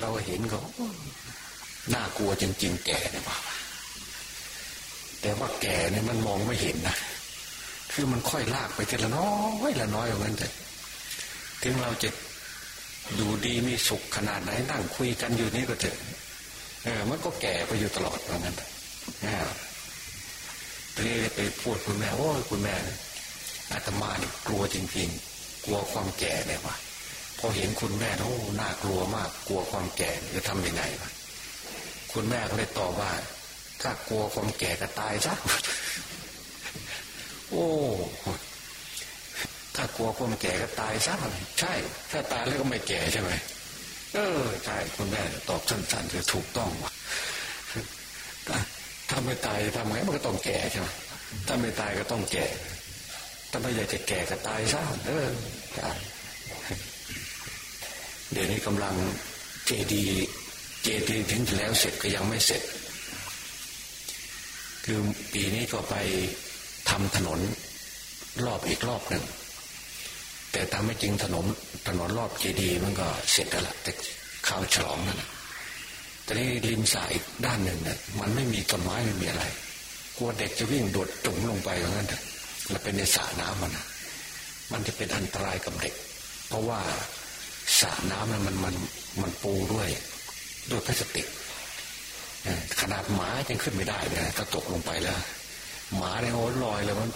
เราเห็นก็น่ากลัวจริงๆแก่เนี่ยว่าแต่ว่าแก่เนี่ยมันมองไม่เห็นนะคือมันค่อยลากไปทีละน้อยละน้อยอย่างนั้นแต่ถึงเราจะอยู่ดีมีสุขขนาดไหนนั่งคุยกันอยู่นี่ก็เถอะเออ มันก็แก่ไปอยู่ตลอดอย่างนั้นนะทีนี้ไปพูดคุณแม่โอ้ยคุณแม่อาตมาเนี่ยกลัวจริงๆ กลัวความแก่เนี่ยว่ะ อเห็นคุณแม่โอ้น่ากลัวมากกลัวความแก่จะทำยังไงวะคุณแม่ก็เลยตอบว่า ถ้ากลัวความแก่ก็ตายซะโอ้ถ้ากลัวความแก่ก็ตายซะใช่ ถ้าตายแล้วก็ไม่แก่ใช่ไหมเออใช่คุณแม่ตอบสั้นๆคือถูกต้องว่ะถ้าไม่ตายทำไงมันก็ต้องแก่ใช่ไหมถ้าไม่ตายก็ต้องแก่ถ้าไม่อยากจะแก่ก็ตายซะเออใช่ เดี๋ยวนี้กำลังเจดีเจดีถึงแล้วเสร็จก็ยังไม่เสร็จ คือปีนี้ก็ไปทำถนนรอบอีกรอบหนึ่งแต่ตามไม่จริงถนนถนนรอบเจดีมันก็เสร็จแล้วล่ะแต่ข่าวฉลองนั่นแหละแต่นี่ริมสายด้านหนึ่งเนี่ยมันไม่มีต้นไม้ไม่มีอะไรกลัวเด็กจะวิ่งโดดจุ่มลงไปอย่างนั้นแล้วเป็นในสระน้ำมันมันจะเป็นอันตรายกับเด็ก เพราะว่า สระน้ำนั้นมันมันมันปูด้วย ด้วยพลาสติกขนาดหมายังขึ้นไม่ได้เลยถ้าตกลงไปแล้ว หมาในโอ้ลอยเลยมัน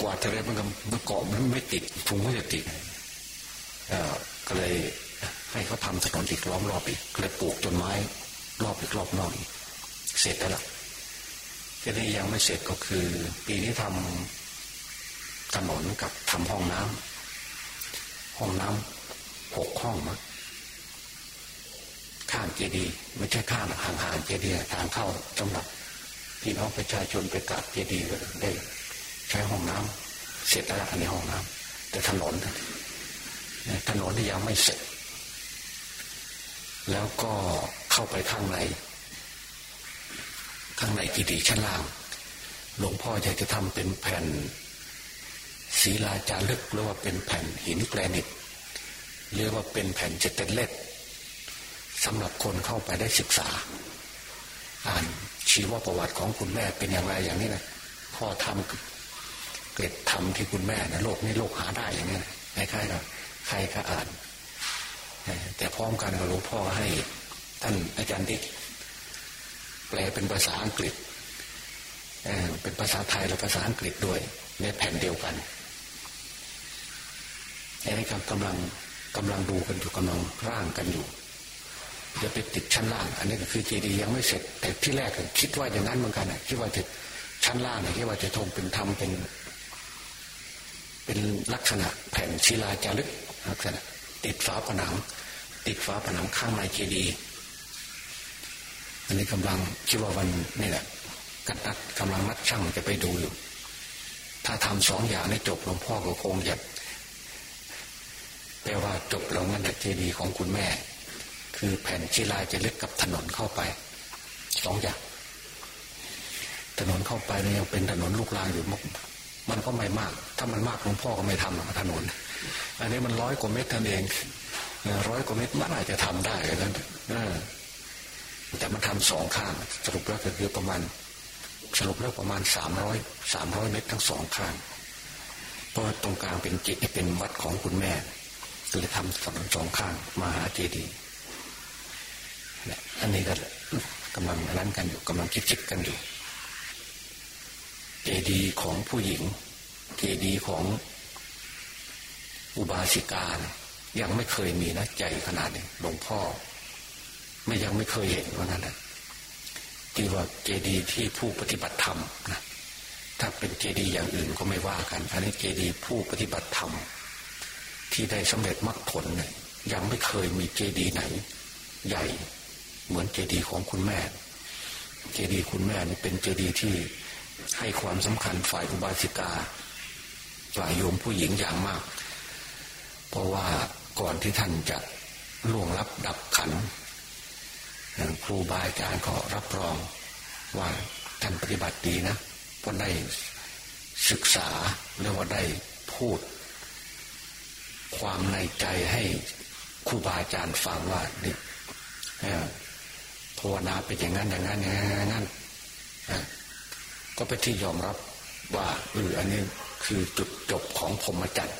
กวาดทะเลมันก็มันเกาะมันไม่ติดถุงก็จะติดก็เลยให้เขาทำถนนอีกล้อมรอบอีกเลยปลูกต้นไม้ รอบอีกรอบนอกเสร็จแล้วล่ะทีนี้ยังไม่เสร็จก็คือ ปีนี้ทำถนนกับทำห้องน้ำห้องน้ำ หกห้องมั้งข้างเจดีย์ไม่ใช่ข้างห่างๆเจดีย์ทางเข้าสำหรับพี่น้องประชาชนไปกราบเจดีย์ก็ได้ ใช้ห้องน้ำเสร็จแล้วในห้องน้ำแต่ถนนถนนที่ยังไม่เสร็จ แล้วก็เข้าไปข้างในข้างในเจดีชั้นล่าง หลวงพ่ออยากจะทำเป็นแผ่นศีลาจารึกหรือว่าเป็นแผ่นหินแกรนิต หรือว่าเป็นแผ่นเจตเล็ดสำหรับคนเข้าไปได้ศึกษา อ่านชีวประวัติของคุณแม่เป็นอย่างไรอย่างนี้นะพ่อทำเกิดทำที่คุณแม่นะโลกนี้โลกหาได้อย่างนี้นะคล้ายๆกับใครก็อ่าน แต่พร้อมกันกับหลวงพ่อให้ท่านอาจารย์ดิกแปลเป็นภาษาอังกฤษเป็นภาษาไทยและภาษาอังกฤษด้วย ในแผ่นเดียวกันอันนี้กำลัง กำลังดูกันอยู่กำลังร่างกันอยู่จะไปติดชั้นล่าง อันนี้ก็คือเจดีย์ยังไม่เสร็จ แต่ที่แรกคิดว่าอย่างนั้นเหมือนกันนะคิดว่าจะชั้นล่างคิดว่าจะทงเป็นทำเป็น เป็นลักษณะแผ่นศิลาจารึกลักษณะติดฝาผนัง ติดฝาผนังข้างในเจดีย์อันนี้กำลังคิดว่าวันนี่แหละกันนัดกำลังนัดช่างจะไปดูอยู่ ถ้าทำสองอย่างนี้จบหลวงพ่อก็คงจะ แปลว่าจบล้วงั้นเจดีย์ของคุณแม่ คือแผ่นชีลาจะเล็กกับถนนเข้าไปสองอย่างถนนเข้าไปเนี่ยยังเป็นถนนลูกลางอยู่มันก็ไม่มาก ถ้ามันมากหลวงพ่อก็ไม่ทำหรอกถนน อันนี้มันร้อยกว่าเมตรท่านเองร้อยกว่าเมตรมันอาจจะทำได้กันนั้นแต่มันทำสองข้าง สรุปแล้วก็คือประมาณ สรุปแล้วประมาณสามร้อยสามร้อยเมตรทั้งสองข้างเพราะตรงกลางเป็นจิตเป็นวัดของคุณแม่ เลยทำสองสองข้างมาหาเจดีย์อันนี้ก็กำลังนั้นกันอยู่กำลังคิดคิดกันอยู่ เจดีย์ของผู้หญิง เจดีย์ของอุบาสิกายังไม่เคยมีนะใจขนาดนี้หลวงพ่อ ไม่ยังไม่เคยเห็นว่านั้นนะที่ว่าเจดีย์ที่ผู้ปฏิบัติธรรมนะถ้าเป็นเจดีย์อย่างอื่นก็ไม่ว่ากัน อันนี้เจดีย์ผู้ปฏิบัติธรรม ที่ได้สำเร็จมรรคผลเนี่ยยังไม่เคยมีเจดีย์ไหน ใหญ่ เหมือนเจดีย์ของคุณแม่ เจดีย์คุณแม่นี่เป็นเจดีย์ที่ให้ความสำคัญฝ่ายอุบาสิกาฝ่ายโยมผู้หญิงอย่างมาก เพราะว่าก่อนที่ท่านจะล่วงรับดับขันครูบาอาจารย์ก็รับรองว่าท่านปฏิบัติดีนะเพราะได้ศึกษาหรือว่าได้พูด ความในใจให้ครูบาอาจารย์ฟังว่านี่ภาวนาเป็นอย่างนั้นอย่างนั้นอย่างนั้นก็เป็นที่ยอมรับว่าเอออันนี้คือจุดจบของพรหมจรรย์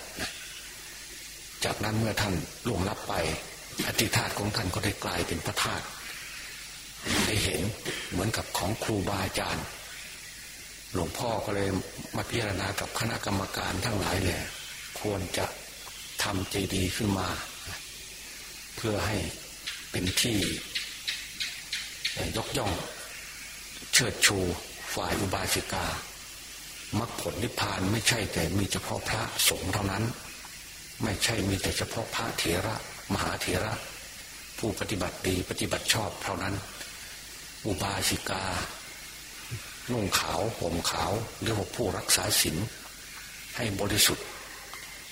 จากนั้นเมื่อท่านล่วงลับไปอธิธาตของท่านก็ได้กลายเป็นพระธาตุได้เห็นเหมือนกับของครูบาอาจารย์ หลวงพ่อก็เลยมาพิจารณากับคณะกรรมการทั้งหลายเลยควรจะ ทำเจดีย์ขึ้นมา เพื่อให้เป็นที่ยกย่อง เชิดชูฝ่ายอุบาสิกามรรคผลนิพพานไม่ใช่แต่มีเฉพาะพระสงฆ์เท่านั้น ไม่ใช่มีแต่เฉพาะพระเถระมหาเถระ ผู้ปฏิบัติดีปฏิบัติชอบเท่านั้น อุบาสิกานุ่งขาวห่มขาวเรียกว่าผู้รักษาศีลให้บริสุทธิ์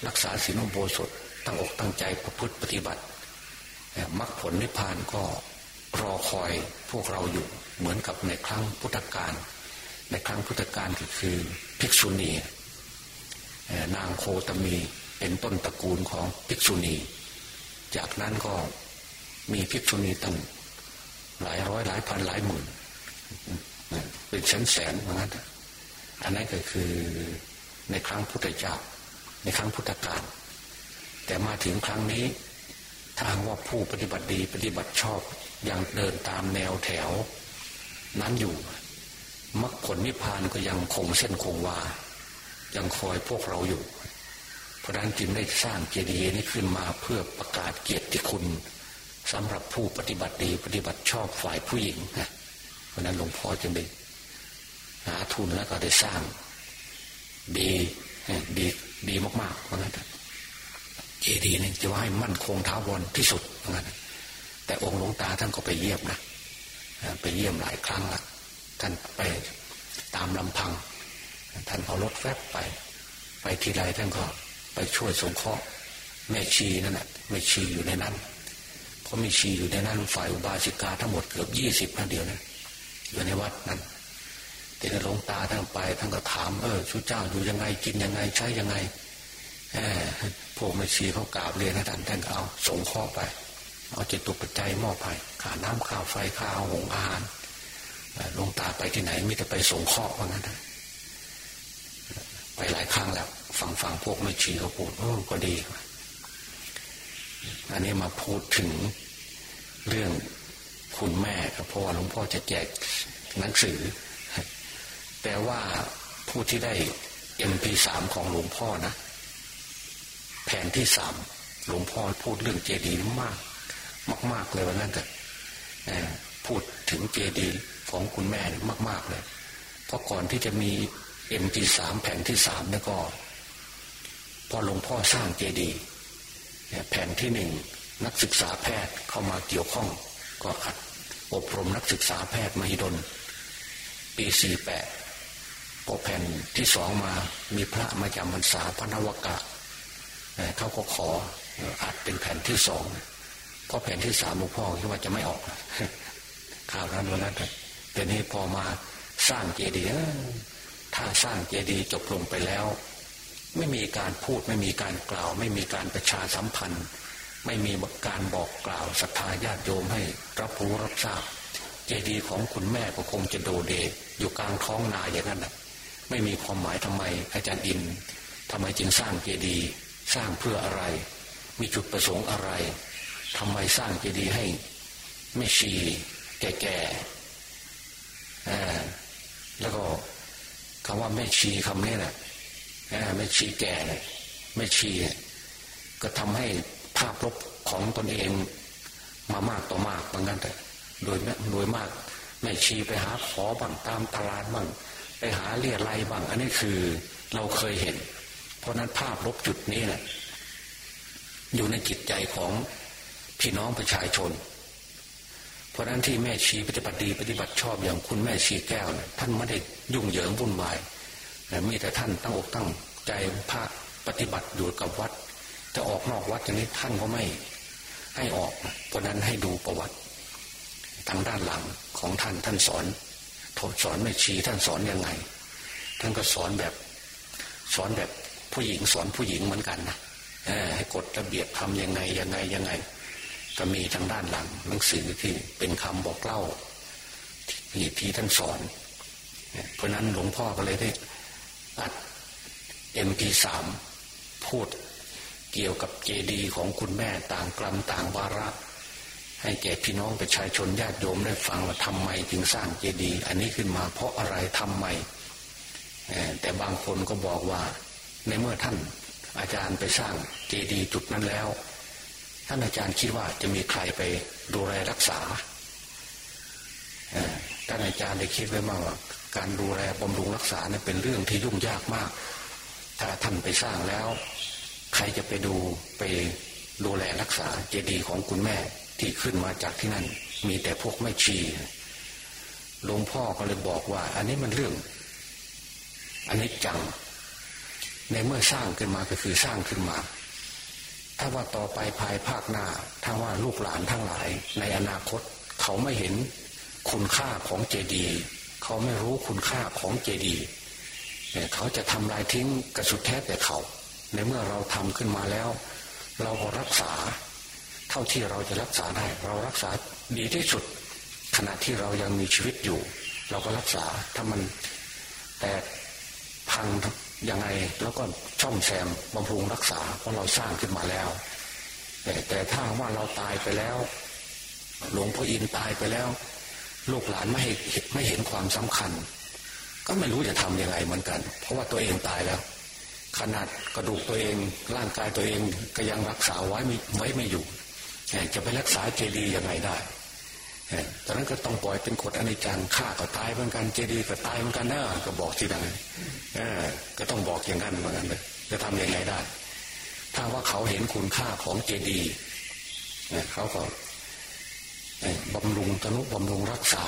รักษาศีลอุโบสถตั้งอกตั้งใจประพฤติปฏิบัติมรรคผลนิพพานก็รอคอยพวกเราอยู่เหมือนกับในครั้งพุทธกาลในครั้งพุทธกาลก็คือภิกษุณีนางโคตมีเป็นต้นตระกูลของภิกษุณี จากนั้นก็มีภิกษุณีตั้งหลายร้อยหลายพันหลายหมื่นเป็นแสนแสนเหมือนกันอันนั้นก็คือในครั้งพุทธเจ้า ในครั้งพุทธกาลแต่มาถึงครั้งนี้ทางว่าผู้ปฏิบัติดีปฏิบัติชอบยังเดินตามแนวแถว นั้นอยู่มรรคผลนิพพานก็ยังคงเส้นคงวายังคอยพวกเราอยู่ เพราะนั้นจึงได้สร้างเจดีย์นี้ขึ้นมาเพื่อประกาศเกียรติคุณสำหรับผู้ปฏิบัติดีปฏิบัติชอบฝ่ายผู้หญิงนะเพราะนั้นหลวงพ่อจึงได้หาทุนแล้วก็ได้สร้าง ดี ดีดีมากๆเพราะนั้นเจดีย์นี่จะว่าให้มั่นคงท้าวรที่สุดเพราะนั้นแต่องค์หลวงตาท่านก็ไปเยี่ยมนะไปเยี่ยมหลายครั้งละท่านไปตามลำพัง ท่านเอารถแฟบไป ไปทีไรท่านก็ไปช่วยสงเคราะห์แม่ชีนั่นแหละแม่ชีอยู่ในนั้นเพราะแมีชีอยู่ในนั้นฝ่ายอุบาสิกาทั้งหมดเกือบยี่สิบนั่นเดียวนะอยู่ในวัดนั้น แต่หลวงตาท่านไปท่านก็ถามเออชุดเจ้าอยู่ยังไงกินยังไงใช้ยังไงพวกแม่ชีเขากราบเรียนะท่านท่านก็เอาสงเคราะห์ไป เอาจิตตุปัจจัยมอบให้ขาน้ำข้าวไฟข้าวหงอาหารลงตาไปที่ไหนมิแต่ไปส่งข้อว่างั้นไปหลายครั้งแล้วฟังฟังพวกไม่ชีเขาพูดโอ้ก็ดี อันนี้มาพูดถึงเรื่องคุณแม่ครับเพราะว่าหลวงพ่อจะแจกหนังสือ แต่ว่าผู้ที่ได้เอ็มพีสามของหลวงพ่อนะ แผ่นที่สามหลวงพ่อพูดเรื่องเจดีย์มากมากๆเลยว่างั้นแต่พูดถึงเจดีของคุณแม่มาก ๆเลย เพราะก่อนที่จะมีเอ็มจีสามแผ่นที่สามนี่ก็พอหลวงพ่อสร้างเจดีแผ่นที่หนึ่งนักศึกษาแพทย์เข้ามาเกี่ยวข้อง ก็อัดอบรมนักศึกษาแพทย์มหิดลปีสี่แปด พอแผ่นที่สองมามีพระมาจำพรรษาพระนวกะเขาก็ขออัดเป็นแผ่นที่สองพอแผ่นที่สามหลวงพ่อคิดว่าจะไม่ออกข่าวนั้นวันนั้นแต่นี้พอมาสร้างเจดีย์ถ้าสร้างเจดีย์จบลงไปแล้ว ไม่มีการพูดไม่มีการกล่าว ไม่มีการประชาสัมพันธ์ ไม่มีการบอกกล่าวศรัทธาญาติโยมให้รับรู้รับทราบ เจดีย์ของคุณแม่ก็คงจะโดเดอยู่กลางท้องนาอย่างนั้นแหละ ไม่มีความหมายทำไม อาจารย์อินทำไมจึงสร้างเจดีย์สร้างเพื่ออะไร มีจุดประสงค์อะไรทำไมสร้างเจดีย์ให้ไม่ชีแก่ๆแล้วก็คำว่าแม่ชีคำนี้แหละแม่ชีแก่แม่ชีก็ทำให้ภาพลบของตนเองมามากต่อมากบางกันแต่โดยโดยมากแม่ชีไปหาขอบ้างตามตลาดบ้าง ไปหาเลี่ยไรบ้างอันนี้คือเราเคยเห็น เพราะนั้นภาพลบจุดนี้แหละอยู่ในจิตใจของพี่น้องประชาชน เพราะนั้นที่แม่ชีปฏิบัติดีปฏิบัติชอบอย่างคุณแม่ชีแก้วนี่ยท่านไม่ได้ยุ่งเหยิงวุ่นวายแต่มีแต่ท่านตั้งอกตั้งใจภาคปฏิบัติอยู่กับวัด จะออกนอกวัดอย่างนี้ท่านก็ไม่ให้ออก เพราะนั้นให้ดูประวัติทางด้านหลังของท่านท่านสอน ทดสอนแม่ชีท่านสอนยังไง ท่านก็สอนแบบสอนแบบผู้หญิงสอนผู้หญิงเหมือนกันนะให้กฎระเบียบทำยังไงยังไงยังไง ก็มีทางด้านหลังหนังสือที่เป็นคำบอกเล่าที่ที่ท่านสอนเพราะนั้นหลวงพ่อก็เลยได้อัดเอ็มพีสามพูดเกี่ยวกับเจดีของคุณแม่ต่างกลัมต่างวาระ ให้แก่พี่น้องประชาชนญาติโยมได้ฟังว่าทำไมจึงสร้างเจดีย์อันนี้ขึ้นมาเพราะอะไรทำไมแต่บางคนก็บอกว่า ในเมื่อท่านอาจารย์ไปสร้างเจดีย์จุดนั้นแล้ว ท่านอาจารย์คิดว่าจะมีใครไปดูแลรักษาท่านอาจารย์ได้คิดไว้มากว่า การดูแลบำรุงรักษาเนี่ยเป็นเรื่องที่ยุ่งยากมาก ถ้าท่านไปสร้างแล้ว ใครจะไปดูไปดูแลรักษาเจดีย์ของคุณแม่ ที่ขึ้นมาจากที่นั่น มีแต่พวกไม่ชีหลวงพ่อก็เลยบอกว่า อันนี้มันเรื่อง อันนี้จัง ในเมื่อสร้างขึ้นมาก็คือสร้างขึ้นมา ถ้าว่าต่อไปภายภาคหน้า ถ้าว่าลูกหลานทั้งหลาย ในอนาคต เขาไม่เห็นคุณค่าของเจดีย์เขาไม่รู้คุณค่าของเจดีย์เขาจะทำลายทิ้งกระสุดแท้แต่เขา ในเมื่อเราทำขึ้นมาแล้ว เราก็รักษา เท่าที่เราจะรักษาได้เรารักษาดีที่สุด ขณะที่เรายังมีชีวิตอยู่ เราก็รักษาถ้ามันแตกพังยังไงแล้วก็ช่อมแซมบำรุงรักษาเพราะเราสร้างขึ้นมาแล้ว แต่แต่ถ้าว่าเราตายไปแล้ว หลวงพ่ออินตายไปแล้ว ลูกหลานไม่ไม่เห็นความสำคัญ ก็ไม่รู้จะทำยังไงเหมือนกัน เพราะว่าตัวเองตายแล้ว ขนาดกระดูกตัวเองร่างกายตัวเองก็ยังรักษาไว้ไม่ไว้ไม่อยู่ จะไปรักษาเจดีย์ยังไงได้ตอนนั้นก็ต้องปล่อยเป็นกฎอนิจจังฆ่าก็ตายเหมือนกันเจดีย์ก็ตายเหมือนกันนะก็บอกทีหลังก็ต้องบอกอย่างนั้นเหมือนกันเลยจะทำยังไงได้ ถ้าว่าเขาเห็นคุณค่าของเจดีย์เขาก็บำรุงตนุบำรุงรักษา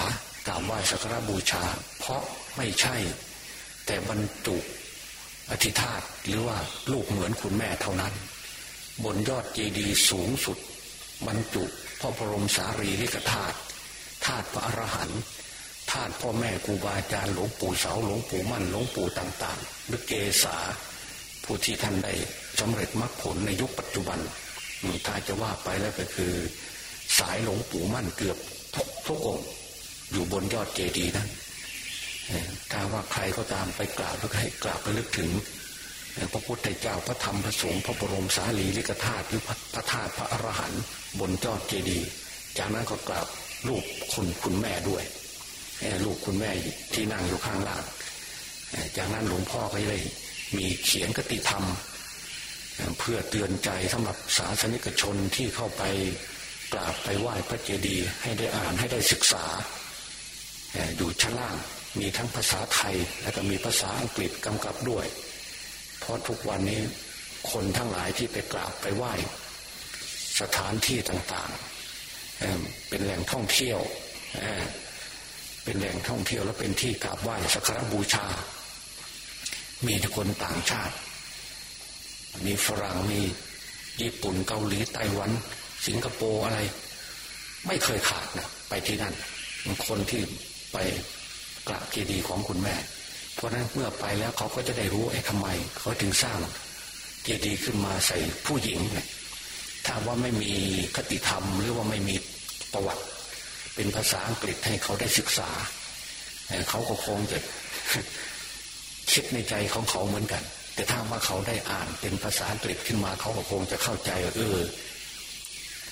กราบไหว้สักการบูชา เพราะไม่ใช่ แต่บรรจุอธิธาตหรือว่าลูกเหมือนคุณแม่เท่านั้น บนยอดเจดีย์สูงสุด บรรจุพ่อบรมสารีริกธาตุธาตุพระอรหันต์ธาตุพ่อแม่ครูบาอาจารย์หลวงปู่เสาหลวงปู่มั่นหลวงปู่ต่างๆหรือเกษาผู้ที่ท่านได้สำเร็จมรรคผลในยุคปัจจุบันถ้าจะว่าไปแล้วก็คือ สายหลวงปู่มั่นเกือบทุกทุกองค์อยู่บนยอดเจดีย์นั้นถ้าว่าใครก็ตามไปกราบก็ให้กราบไปลึกถึง พระพุทธเจ้าพระธรรมพระสงฆ์พระบรมสารีริกธาตุหรือพระธาตุพระอรหันต์บนยอดเจดีย์จากนั้นก็กราบลูกคุณคุณแม่ด้วยลูกคุณแม่ที่นั่งอยู่ข้างล่าง จากนั้นหลวงพ่อก็เลยมีเขียนกติธรรม เพื่อเตือนใจสำหรับศาสนิกชนที่เข้าไปกราบไปไหว้พระเจดีย์ให้ได้อ่านให้ได้ศึกษาอยู่ชั้นล่างมีทั้งภาษาไทยและก็มีภาษาอังกฤษกำกับด้วย เพราะทุกวันนี้คนทั้งหลายที่ไปกราบไปไหว้ สถานที่ต่างๆเป็นแหล่งท่องเที่ยวเป็นแหล่งท่องเที่ยวและเป็นที่กราบไหว้สักการบูชา มีทุกคนต่างชาติ มีฝรั่งมีญี่ปุ่นเกาหลีไต้หวัน สิงคโปร์อะไร ไม่เคยขาดนะไปที่นั่น คนที่ไปกราบเจดีย์ของคุณแม่ เพราะนั้นเมื่อไปแล้วเขาก็จะได้รู้ไอ้ทำไม เขาถึงสร้างเจดีย์ขึ้นมาใส่ผู้หญิง ถ้าว่าไม่มีคติธรรม หรือว่าไม่มีประวัติ เป็นภาษาอังกฤษให้เขาได้ศึกษา เขาก็คงจะคิดในใจของเขาเหมือนกัน แต่ถ้าว่าเขาได้อ่านเป็นภาษาอังกฤษขึ้นมา เขาก็คงจะเข้าใจว่าเออ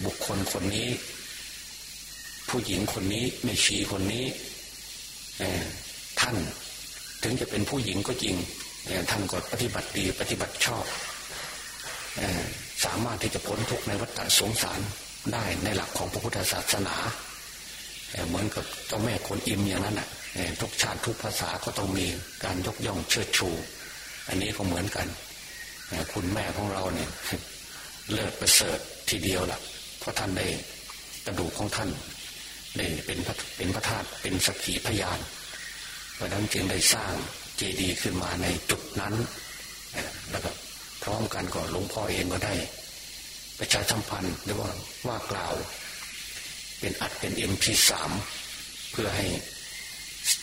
บุคคลคนนี้ ผู้หญิงคนนี้แม่ชีคนนี้ท่าน ถึงจะเป็นผู้หญิงก็จริงท่านก็ปฏิบัติดีปฏิบัติชอบสามารถที่จะพ้นทุกข์ในวัฏสงสารได้ในหลักของพระพุทธศาสนาเหมือนกับเจ้าแม่คนอิมอย่างนั้นอะทุกชาติทุกภาษาก็ต้องมีการยกย่องเชิดชู อันนี้ก็เหมือนกัน คุณแม่ของเราเนี่ยเลิศประเสริฐทีเดียวล่ะ เพราะท่านได้กระดูกของท่านได้เป็นเป็นพระธาตุเป็นสักขีพยานเเพราะนั้นจึงได้สร้างเจดีย์ขึ้นมาในจุดนั้นแล้วก็พร้อมกันก็หลวงพ่อเองก็ได้ ประชาสัมพันธ์หรือว่าว่ากล่าว เป็นอัดเป็นเอ็มพีสามเพื่อให้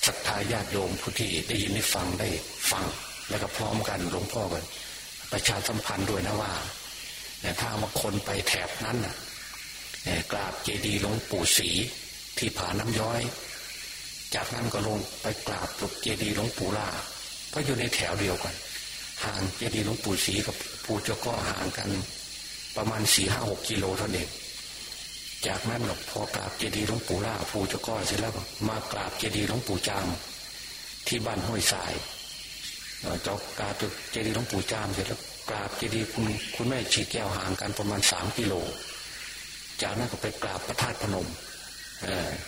ศรัทธาญาติโยมผู้ที่ได้ยินได้ฟังได้ฟัง แล้วก็พร้อมกันหลวงพ่อกันประชาสัมพันธ์ด้วยนะว่าแต่ถ้ามาคนไปแถบนั้นน่ะกราบเจดีย์หลวงปู่ศรีที่ผาน้ำย้อย จากนั้นก็ลงไปกราบเจดีย์หลวงปู่ล่าเพราะอยู่ในแถวเดียวกัน ห่างเจดีย์หลวงปู่ศรีกับปู่เจ้าก็ห่างกันประมาณสี่ห้าหกกิโลเท่านั้นจากนั้นหลวงพอกราบเจดีย์หลวงปู่ล่าปู่เจ้าก็เสร็จแล้วมากราบเจดีย์หลวงปู่จามที่บ้านห้วยทรายเจ้ากราบเจดีย์หลวงปู่จามเสร็จแล้วกราบเจดีย์คุณคุณแม่ชีแก้วห่างกันประมาณสามกิโล จากนั้นก็ไปกราบพระธาตุพนม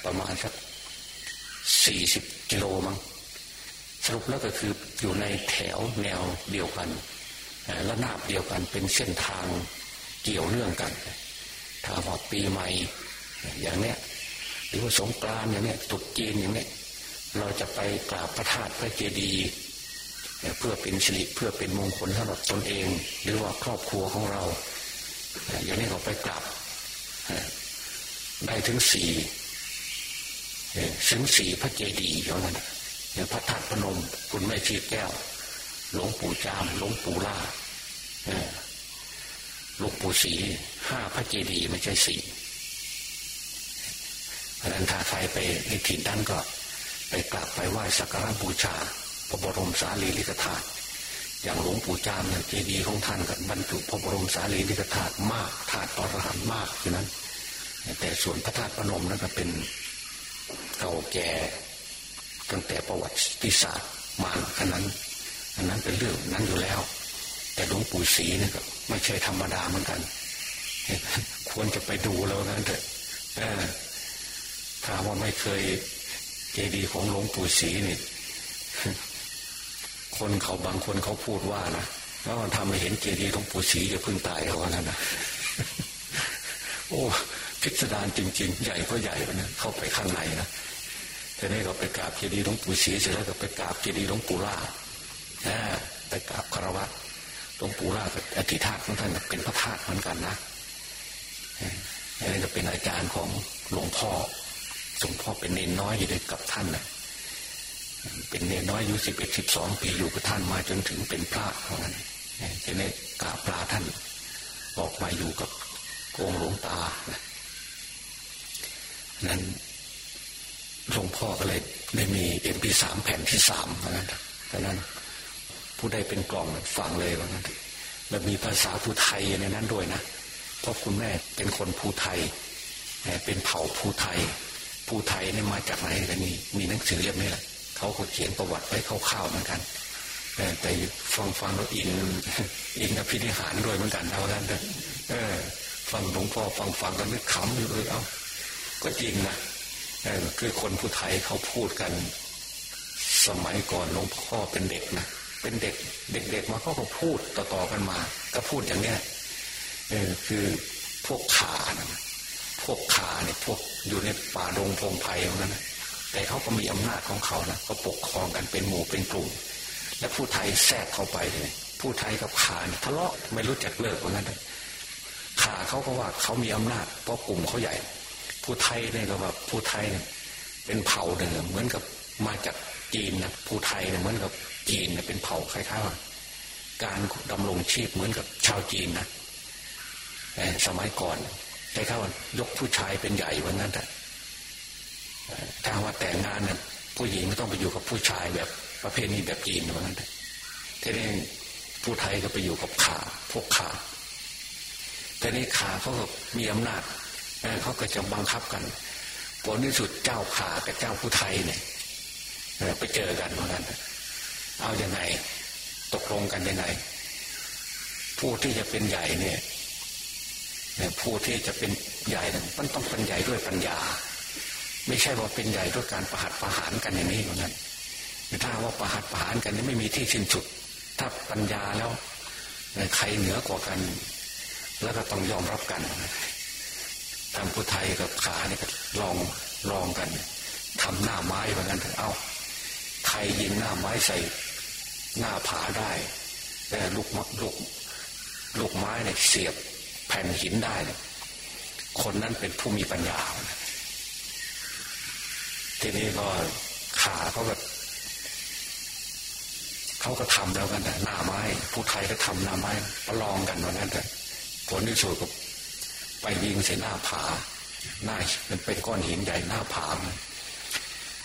ประมาณสัก สี่สิบกิโลมั้งสรุปแล้วก็คืออยู่ในแถวแนวเดียวกันและนาบเดียวกันเป็นเส้นทางเกี่ยวเนื่องกันถ้าพอปีใหม่อย่างเนี้ยหรือว่าสงกรานอย่างเนี้ยตุกจีนอย่างเนี้ยเราจะไปกราบพระธาตุพระเจดีย์เพื่อเป็นสิริเพื่อเป็นมงคลสำหรับตนเอง หรือว่าครอบครัวของเรา อย่างนี้เราไปกราบได้ถึงสี่ ถึงสี่พระเจดีย์อย่างนั้นอย่างพระธาตุพนม คุณแม่ชีแก้ว หลวงปู่จามหลวงปู่ล่าหลวงปู่ศรีห้าพระเจดีย์ไม่ใช่สี่เพราะนั้นถ้าใครไปในถิ่นนั้นก็ ไปกราบไปไหว้สักการะบูชา พระบรมสารีริกธาตุอย่างหลวงปู่จามเนี่ยเจดีย์ของท่านกับบรรจุพระบรมสารีริกธาตุมากธาตุปรหันมากอยู่นั้น แต่ส่วนพระธาตุพนมนั้นก็เป็น เก่าแก่ตั้งแต่ประวัติศาสตร์มาอันนั้น อันนั้นเป็นเรื่องนั้นอยู่แล้ว แต่หลวงปู่ศรีนี่ก็ไม่ใช่ธรรมดาเหมือนกัน ควรจะไปดูแล้วกันเถอะถ้าว่าไม่เคยเจดีย์ของหลวงปู่ศรีนี่คนเขาบางคนเขาพูดว่านะแล้วทำให้เห็นเจดีย์หลวงปู่ศรีจะพึ่งตายเขาว่านั่นนะโอ้ พิสดารจริง ๆ ใหญ่ก็ใหญ่นะเข้าไปข้างในนะทีนี้เราไปกราบเจดีย์หลวงปู่ศรีเสร็จแล้วก็ไปกราบเจดีย์หลวงปู่ล่าไปกราบคารวะหลวงปู่ล่ากับอธิธาตุของท่านเป็นพระธาตุเหมือนกันนะอันนี้ก็เป็นอาจารย์ของหลวงพ่อหลวงพ่อเป็นเนนน้อยอยู่ด้วยกับท่านนะเป็นเนนน้อยอายุสิบเอ็ดสิบสองปีอยู่กับท่านมาจนถึงเป็นพระเพราะนั้นจะได้กราบลาท่าน ออกมาอยู่กับองค์หลวงตานั้ นั้นหลวงพ่อก็เลยได้มีเอ็มพีสามแผ่นที่สามเพราะนั้นเพราะนั้น ผู้ใดเป็นกล่องฟังเลยว่างั้นแล้วมีภาษาภูไทยในนั้นด้วยนะ เพราะคุณแม่เป็นคนภูไทย เป็นเผ่าภูไทย ภูไทยเนี่ยมาจากไหนกันนี่ มีหนังสือเล่มนี้แหละ เขาก็เขียนประวัติไว้คร่าวๆเหมือนกัน แต่ฟังฟังแล้วอิน อินกับพิธีหารด้วยเหมือนกันเท่านั้นเออฟังหลวงพ่อฟังฟังกันนึกขำอยู่เลยเอา ก็จริงนะคือคนผู้ไทยเขาพูดกัน สมัยก่อนหลวงพ่อเป็นเด็กนะเป็นเด็ก เด็ก ๆ มาเขาก็พูดต่อๆกันมา ก็พูดอย่างเนี้ยเออคือพวกขานะพวกขาเนี่ยพวกอยู่ในป่าดงพงไพ่ของนั้นนะแต่เขาก็มีอำนาจของเขานะเขาปกครองกันเป็นหมู่เป็นกลุ่มและผู้ไทยแทรกเข้าไปเลยผู้ไทยกับขาทะเลาะไม่รู้จักเลิกเหมือนกันขาเขาก็ว่าเขามีอำนาจเพราะกลุ่มเขาใหญ่ ผู้ไทยเนี่ยก็ว่าผู้ไทยเนี่ยเป็นเผ่าหนึ่งเหมือนกับมาจากจีนนะผู้ไทยเนี่ยเหมือนกับจีนเนี่ยเป็นเผ่าคล้ายๆว่าการดำรงชีพเหมือนกับชาวจีนนะสมัยก่อนคล้ายๆว่ายกผู้ชายเป็นใหญ่วันนั้นแต่ถ้าว่าแต่งงานเนี่ยผู้หญิงก็ต้องไปอยู่กับผู้ชายแบบประเภทนี้แบบจีนเหมือนกันทีนี้ผู้ไทยก็ไปอยู่กับขาพวกขาแต่นี้ขาเขาก็มีอำนาจ เขาก็จะบังคับกันผลที่สุดเจ้าขากับเจ้าผู้ไทยเนี่ยไปเจอกันเหมือนกันเอาอยัางไงตกลงกันยังไงผู้ที่จะเป็นใหญ่เนี่ยผู้ที่จะเป็นใหญ่มันต้องเป็นใหญ่ด้วยปัญญา ไม่ใช่ว่าเป็นใหญ่ด้วยการประหัตประหารกันอย่างนี้เหมือนกันถ้าว่าประหัตประหารกันนี่ไม่มีที่สิ้นสุด ถ้าปัญญาแล้วใครเหนือกว่ากัน แล้วก็ต้องยอมรับกัน ทางผู้ไทยกับขาเนี่ยลองลองกันทำหน้าไม้เหมือนกันเอาใครยิงหน้าไม้ใส่หน้าผาได้ แต่ลูกมักลูกลูกไม้เนี่ยเสียบแผ่นหินได้เนี่ยคนนั้นเป็นผู้มีปัญญา ทีนี้ก็ขาเขาแบบเขาก็ทำแล้วกันแต่หน้าไม้ ผู้ไทยก็ทำหน้าไม้ประลองกันวันนั้นแต่ผลที่สุดก็ ไปยิงใส่หน้าผาหน้ามันเป็นก้อนหินใหญ่หน้าผา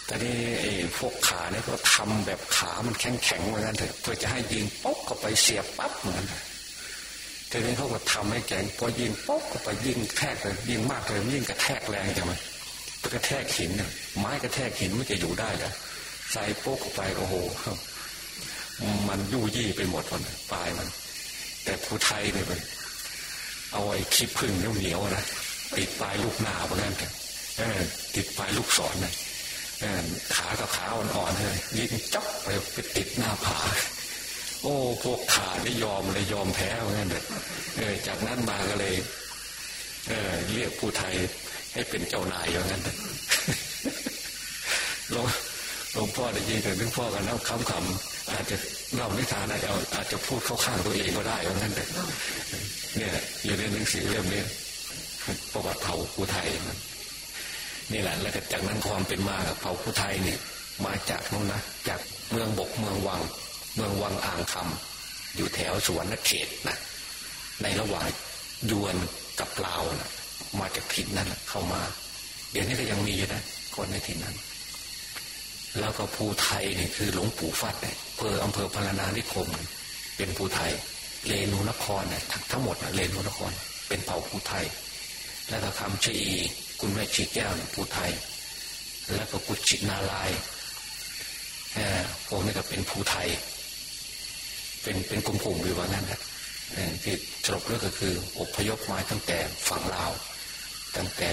แต่นี่ไอ้พวกขาเนี่ยก็ทำแบบขามันแข็งแข็งเหมือนกันเถอะเพื่อจะให้ยิงป๊อกเข้าไปเสียบปั๊บเหมือนกันทีนี้เขาก็ทำให้แข็งพอยิงป๊อกเข้าไปยิงแทกเลยยิงมากเลยยิงกระแทกแรงใช่ไหมกระแทกหินเนี่ยไม้กระแทกหินมันจะอยู่ได้เหรอใส่ป๊อกเข้าไปโอ้โหมันยู่ยี่ไปหมดมันปลายมัน แต่ผู้ไทยเนี่ยมัน เอาไอ้ขี้พึ่งเหนียวๆนะติดปลายลูกหนาเพราะนั้นติดปลายลูกศรนะขากับขาอ่อนๆเลยยิงจ๊อกไปไปติดหน้าผาโอ้พวกขาไม่ยอมเลยยอมแพ้เพราะนั้นเลยจากนั้นมาก็เลยเเรียกผู้ไทยให้เป็นเจ้านายอย่างนั้นหลวงหลวงพ่อได้ยินแต่หลวงพ่อกันแล้วคำคำ อาจจะเล่านิทานอาจจะอาจจะพูดเข้าข้างตัวเองก็ได้อย่างนั้นแต่เนี่ยอยู่ในหนังสือเล่มนี้ประวัติเผ่าผู้ไทยนี่แหละแล้วจากนั้นความเป็นมากับเผ่าผู้ไทยเนี่ย มาจากนู้นนะจากเมืองบกเมืองวัง เมืองวังอ่างคำอยู่แถวสวนนเขตนะในระหว่างยวนกับลาวนะมาจากถิ่นนั้นเข้ามา เดี๋ยวนี้ก็ยังมีอยู่นะคนในถิ่นนั้น แล้วก็ภูไทยเนี่ยคือหลวงปู่ฟัดเนี่ยเพื่ออำเภอพารนานิคม เป็นภูไทย เลนูนครเนี่ยทั้งหมดเลนูนคร เป็นเผ่าภูไทย แล้วก็คำชีคุณแม่ชีแก้วเนี่ยภูไทย แล้วก็กุจินาลายพวกนี้ก็เป็นภูไทย เป็นเป็นกลุ่มๆอยู่ว่างั้นแหละที่สรุปเรื่องก็คืออพยพมาตั้งแต่ฝั่งลาว ตั้งแต่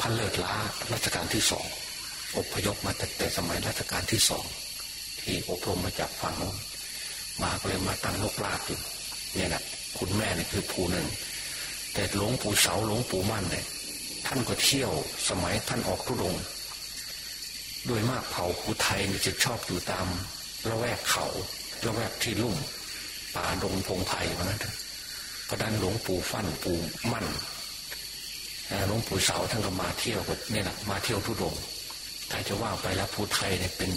พันเลิศล้ารัชกาลที่สอง อพยพมาตั้งแต่สมัยรัชกาลที่สองที่อบรมมาจากฝั่งโน้นมาก็เลยมาตั้งลกลากอยู่เนี่ยนะคุณแม่เนี่ยคือผู้หนึ่ง แต่หลวงปู่เสาหลวงปู่มั่นเนี่ยท่านก็เที่ยวสมัยท่านออกทุดงโดยมากเผ่าภูไทยจะชอบอยู่ตามละแวกเขาละแวกที่ลุ่ม ป่าดงพงไผ่เพราะนั้นเพราะนั้นหลวงปู่ฟั่นปู่มั่นหลวงปู่เสาท่านก็มาเที่ยวเนี่ยนะมาเที่ยวทุดง ถ้าจะว่าไปแล้วภูไทยเนี่ยเป็น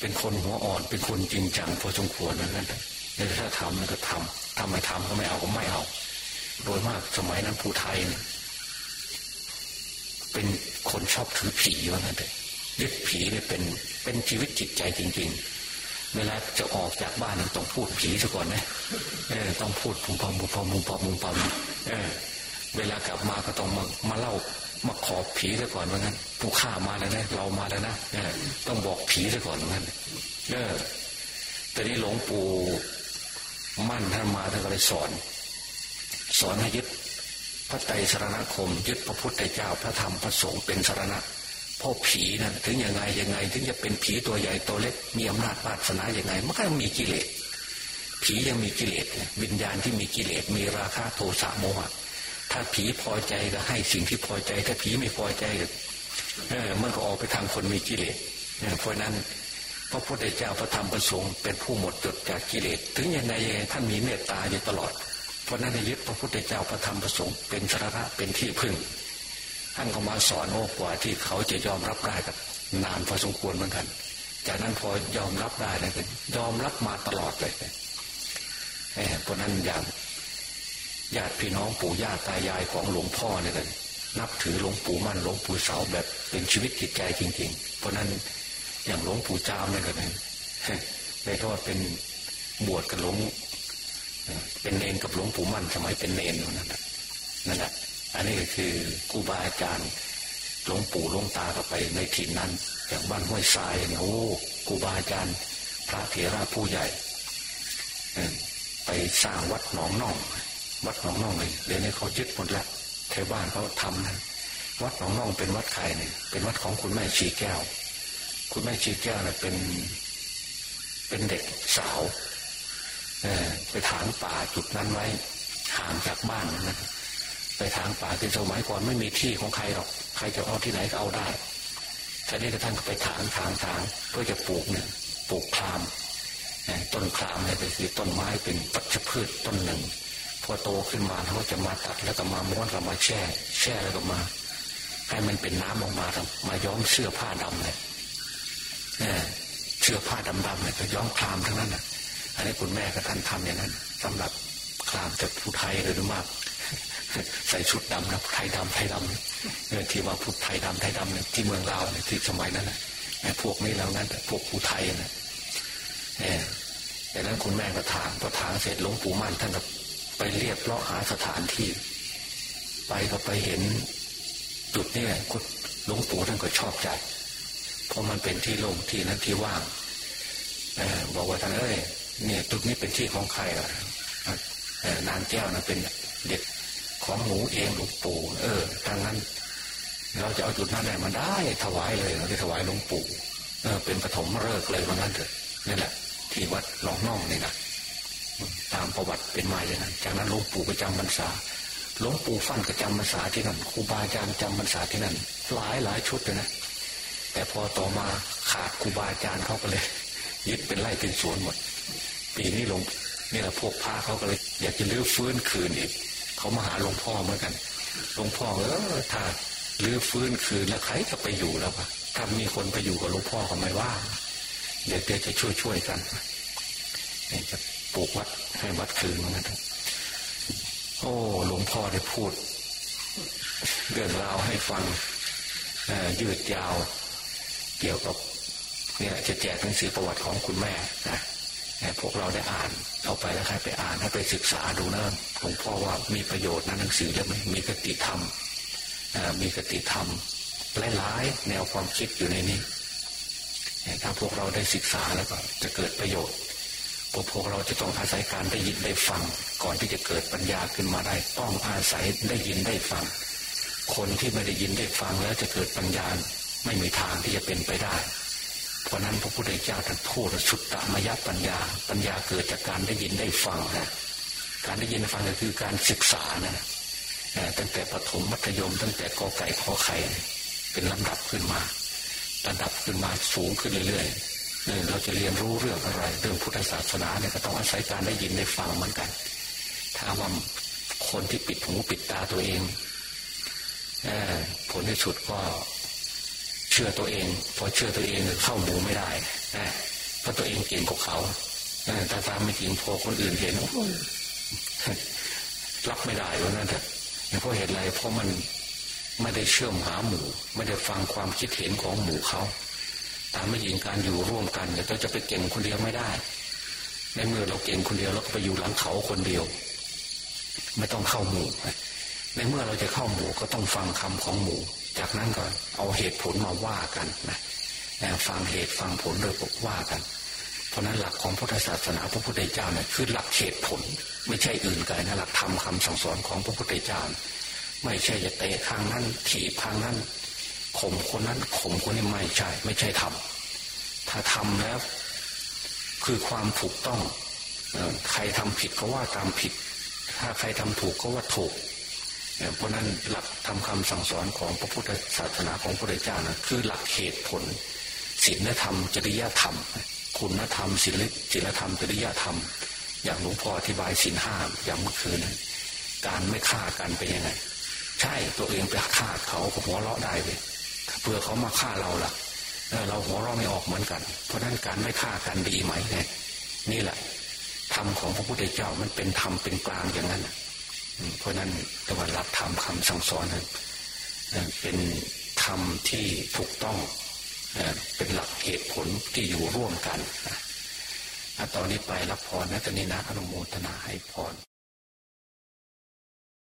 เป็นคนหัวอ่อน เป็นคนจริงจังพอสมควรนั่นแหละเนี่ยถ้าทำมันก็ทำทำไม่ทำก็ไม่เอาก็ไม่เอา โดยมากสมัยนั้นภูไทยเนี่ยเป็นคนชอบถือผีว่างั้นเลยยึดผีเนี่ยเป็นเป็นชีวิตจิตใจจริง ๆ เวลาจะออกจากบ้านต้องพูดผีซะก่อนนะเออต้องพูดมุมพอมุมพอมุมพอมุมพอมเออเวลากลับมาก็ต้องมามาเล่า มาขอผีซะก่อนว่างั้นผู้ฆ่ามาแล้วนะเรามาแล้วนะเอต้องบอกผีซะก่อนว่างั้นเออแต่นี้หลวงปู่มั่นท่านมาท่านก็เลยสอน สอนให้ยึดพระไตรสรณคม ยึดพระพุทธเจ้าพระธรรมพระสงฆ์เป็นสรณะพ่อผีนั่นถึงยังไงยังไง ถึงจะเป็นผีตัวใหญ่ตัวเล็กมีอำนาจวาสนาอย่างไงมันก็ยังมีกิเลสผียังมีกิเลสวิญญาณที่มีกิเลสมีราคะโทสะโมหะ ถ้าผีพอใจก็ให้สิ่งที่พอใจ ถ้าผีไม่พอใจเออมันก็ออกไปทางคนมีกิเลสเพราะนั้นพระพุทธเจ้าพระธรรมพระสงฆ์เป็นผู้หมดจดจากกิเลสถึงยังไงท่านมีเมตตาอยู่ตลอด เพราะนั้นยึดพระพุทธเจ้าพระธรรมพระสงฆ์เป็นสาระเป็นที่พึ่ง ท่านก็มาสอนโอ้กว่าที่เขาจะยอมรับได้กับนานพอสมควรเหมือนกัน จากนั้นพอยอมรับได้นะยอมรับมาตลอดเลยเพราะนั้นอย่าง ญาติพี่น้องปู่ย่าตายายของหลวงพ่อเนี่ยกันนับถือหลวงปู่มั่นหลวงปู่เสาแบบเป็นชีวิตจิตใจจริง ๆ เพราะนั้นอย่างหลวงปู่จามเนี่ยกันได้ทอดเป็นบวชกับหลวงเป็นเนนกับหลวงปู่มั่นสมัยเป็นเนนนั่นแหละนั่นแหละอันนี้ก็คือครูบาอาจารย์หลวงปู่หลวงตาก็ไปในถิ่นนั้น อย่างบ้านห้วยทรายเนี่ยโอ้ครูบาอาจารย์ พระเถระผู้ใหญ่ไปสร้างวัดหนองน่อง วัดหนองน่องเลยเดี๋ยวนี้เขายึดหมดแล้วแถวบ้านเขาทำนะวัดหนองน่องเป็นวัดใครเนี่ยเป็นวัดของคุณแม่ชีแก้ว คุณแม่ชีแก้วเนี่ยเป็น เป็นเด็กสาวไปถางป่าจุดนั้นไว้ห่างจากบ้านนะไปถางป่าคือสมัยก่อนไม่มีที่ของใครหรอก ใครจะเอาที่ไหนก็เอาได้ท่านี้ท่านก็ไปถางถางถางเพื่อจะปลูกเนี่ยปลูกคลามต้นคลามเนี่ยเป็นคือต้นไม้เป็นปัจจพืชต้นหนึ่ง พอโตขึ้นมาเขาจะมาตัดแล้วก็มาม้วนกับมาแช่ แช่แล้วก็มา ให้มันเป็นน้ำออกมามาย้อมเสื้อผ้าดำเนี่ยเสื้อผ้าดำๆเนี่ยก็ย้อมคลามทั้งนั้นน่ะ อันนี้คุณแม่กับท่านทำอย่างนั้นสำหรับครามจากผู้ไทยเลยมากใส่ชุดดำนะไทยดำไทยดำเนี่ยที่ว่าพูดไทยดำไทยดำเนี่ยที่เมืองลาวเนี่ยที่สมัยนั้นนะพวกนี้แล้วนั้นพวกผู้ไทยนะเนี่ยดังนั้นคุณแม่ก็ถางพอถางเสร็จหลวงปู่มั่นท่านก็ ไปเรียบเลาะหาสถานที่ ไปก็ไปเห็น จุดนี้คุณหลวงปู่ท่านก็ชอบใจ เพราะมันเป็นที่โล่งที่นั้นที่ว่างบอกว่าท่านเอ้ยเนี่ยจุดนี้เป็นที่ของใครอะนางแก้วนะเป็นเด็กของหมูเองหลวงปู่เออดังนั้น เราจะเอาจุดนั้นได้มาได้ถวายเลยเราจะถวายหลวงปู่เออเป็นปฐมฤกษ์เลยว่างั้นเถอะนี่แหละ ที่วัดหลองน่องนี่นะ ตามประวัติเป็นมาอย่างนั้น จากนั้นหลวงปู่ก็จำพรรษาหลวงปู่ฟั่นก็จำพรรษาที่นั่นครูบาอาจารย์จำพรรษาที่นั่นหลายหลายชุดเลยนะแต่พอต่อมาขาดครูบาอาจารย์เขาก็เลย ยึดเป็นไร่เป็นสวนหมด ปีนี้หลวงนี่แหละพวกพระเขาก็เลย อยากจะลื้อฟื้นคืนอีกเขามาหาหลวงพ่อเหมือนกันหลวงพ่อเออถ้าลื้อฟื้นคืนแล้วใครจะไปอยู่แล้วปะถ้ามีคนไปอยู่กับหลวงพ่อก็ไม่ว่า เดี๋ยวจะช่วยช่วยกันจะ ปลูกวัดให้วัดคืนเหมือนกันโอ้หลวงพ่อได้พูด เรื่องราวให้ฟังยืดยาวเกี่ยวกับเนี่ยจะแจกหนังสือประวัติของคุณแม่นะพวกเราได้อ่านเอาไปแล้วใครไปอ่านให้ไปศึกษาดูนะหลวงพ่อว่ามีประโยชน์นะหนังสือเล่มนี้มีกติธรรมมีกติธรรมหลายๆแนวความคิดอยู่ในนี้ถ้าพวกเราได้ศึกษาแล้วก็จะเกิดประโยชน์ พวกพวกเราจะต้องอาศัยการได้ยินได้ฟัง ก่อนที่จะเกิดปัญญาขึ้นมาได้ต้องอาศัยได้ยินได้ฟัง คนที่ไม่ได้ยินได้ฟังแล้วจะเกิดปัญญาไม่มีทางที่จะเป็นไปได้ เพราะนั้นพระพุทธเจ้าท่านพูดสุดตามยปัญญา ปัญญาเกิดจากการได้ยินได้ฟังนะการได้ยินได้ฟังก็คือการศึกษานะตั้งแต่ปฐมมัธยม ตั้งแต่กอไก่ขอไข่เป็นลำดับขึ้นมาระดับขึ้นมาสูงขึ้นเรื่อยๆ เราจะเรียนรู้เรื่องอะไรเรื่องพุทธศาสนาเนี่ยก็ต้องอาศัยการได้ยินได้ฟังเหมือนกัน ถ้าว่าคนที่ปิดหูปิดตาตัวเองผลที่สุดก็เชื่อตัวเองพอเชื่อตัวเองเข้าหมูไม่ได้เพราะตัวเองเก่งกว่าเขาแต่ตามไม่จริงพอคนอื่นเห็นรับไม่ได้ว่านั่นเถอะเพราะเหตุไรเพราะมันไม่ได้เชื่อมหาหมู่ ไม่ได้ฟังความคิดเห็นของหมู่เขา ตามไม่ยิงการอยู่ร่วมกันเนี่เราจะไปเก่งคนเดียวไม่ได้ ในเมื่อเราเก่งคนเดียวเราก็ไปอยู่หลังเขาคนเดียว ไม่ต้องเข้าหมู่ในเมื่อเราจะเข้าหมู่ก็ต้องฟังคำของหมู่ จากนั้นก็เอาเหตุผลมาว่ากันนะฟังเหตุฟังผลโดยว่ากัน เพราะนั้นหลักของพุทธศาสนาพระพุทธเจ้าเนี่ยคือหลักเหตุผล ไม่ใช่อื่นไกลนะหลักธรรมคาสั่งสอนของพระพุทธเจ้า ไม่ใช่จะเตะข้างนั้นถีบข้างนั้น ข่มคนนั้นข่มคนนี้ไม่ใช่ ไม่ใช่ทำถ้าทำแล้ว คือความถูกต้องใครทำผิดก็ว่าตามผิด ถ้าใครทำถูกก็ว่าถูกเพราะนั้นหลักทำคำสั่งสอนของพระพุทธศาสนาของพระพุทธเจ้านะคือหลักเหตุผลศีลธรรม จริยธรรม คุณธรรมศีลศีลธรรม จริยธรรม อย่างหลวงพ่ออธิบายศีลห้าอย่างเมื่อคืนการไม่ฆ่ากันเป็นยังไง ใช่ตัวเองไปฆ่าเขาหัวเราะได้เลย เพื่อเขามาฆ่าเราล่ะเราหัวเราไม่ออกเหมือนกัน เพราะนั้นการไม่ฆ่ากันดีไหมไงนี่แหละธรรมของพระพุทธเจ้ามันเป็นธรรมเป็นกลางอย่างนั้นเพราะนั้นตะวันรับธรรมคำสั่งสอนนั้นเป็นธรรมที่ถูกต้องเป็นหลักเหตุผลที่อยู่ร่วมกันตอนนี้ไปรับพรนะตอนนี้นะอนุโมทนาให้พร